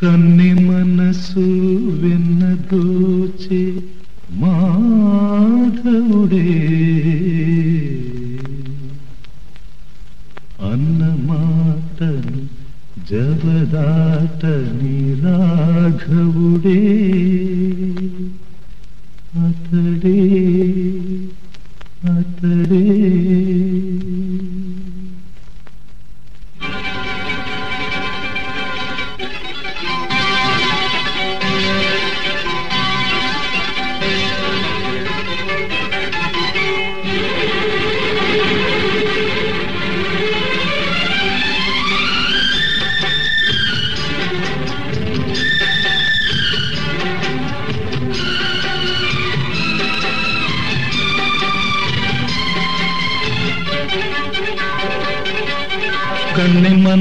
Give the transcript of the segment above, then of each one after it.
కన్ని మనసు వెన్న దోచే మాధవుడే. అన్న మాటను జవదాటని రాఘవుడే. అతడే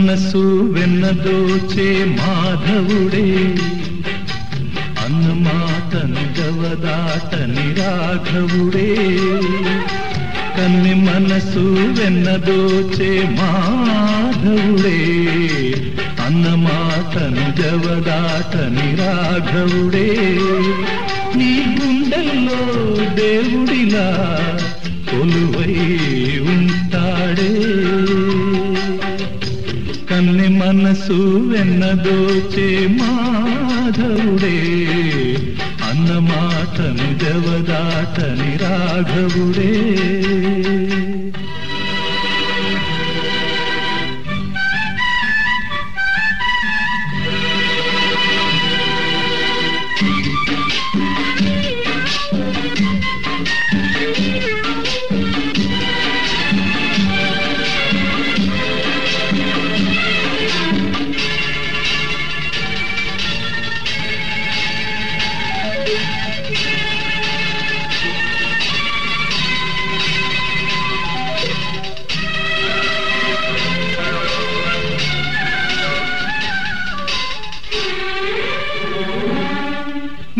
మనసు వెన్నదోచే మాధవుడే. అన్నమాతను గవదాటని రాఘవుడే. కన్ని మనసు వెన్నదోచే మాధవుడే. అన్నమాతను జవదాటని రాఘవుడే. నీ గుండెల్లో దేవుడిలా కన్నె మనసు వెన్నదోచే మాధవుడే. అన్న మాటను రాఘవుడే.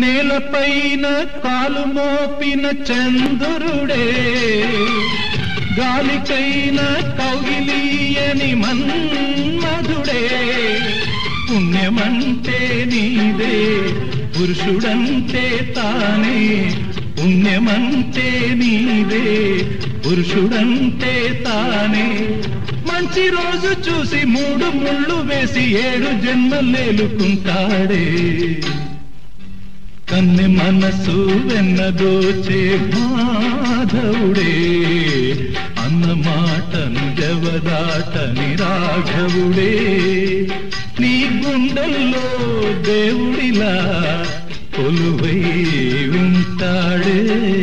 నేలపైన కాలు మోపిన చంద్రుడే గాలికైన కౌగిలీయని మన్మధుడే. పుణ్యమంటే నీదే పురుషుడంటే తానే. పుణ్యమంటే నీదే పురుషుడంటే తానే. మంచి రోజు చూసి మూడు ముళ్ళు వేసి ఏడు జన్మలేలుకుంటాడే. కన్నె మనసు వెన్నదోచే మాధవుడే. అన్న మాటను జవదాటని రాఘవుడే. నీ గుండెల్లో దేవుడిలా కొలువై ఉంటాడే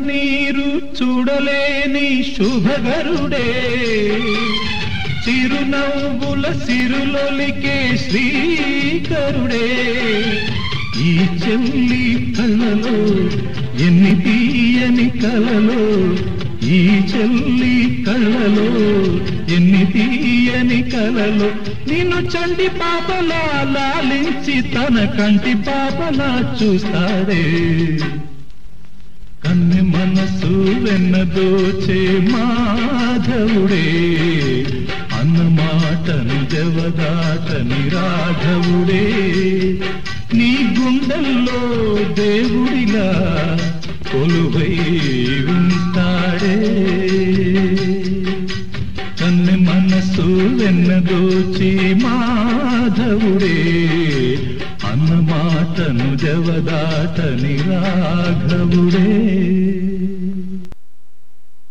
నీరు చూడలేని శుభగరుడే. చిరునవ్వుల సిరులొలికే శ్రీకరుడే. ఈ చెల్లి కళ్ళలో ఎన్ని తీయని కలలో ఈ చెల్లి కళ్ళలో ఎన్ని తీయని కలలో. నిన్ను చండి పాపలా లాలించి తన కంటి పాపలా చూస్తాడే. మనసు వెన్న దోచే మాధవుడే. అన్నమాటను జవదాటని రాఘవుడే. నీ గుండెల్లో దేవుడిలా కొలువై ఉంటాడే. మనసు వెన్న వెన్నదోచి మాధవుడే. అన్నమాటను జవదాటని రాఘవుడే.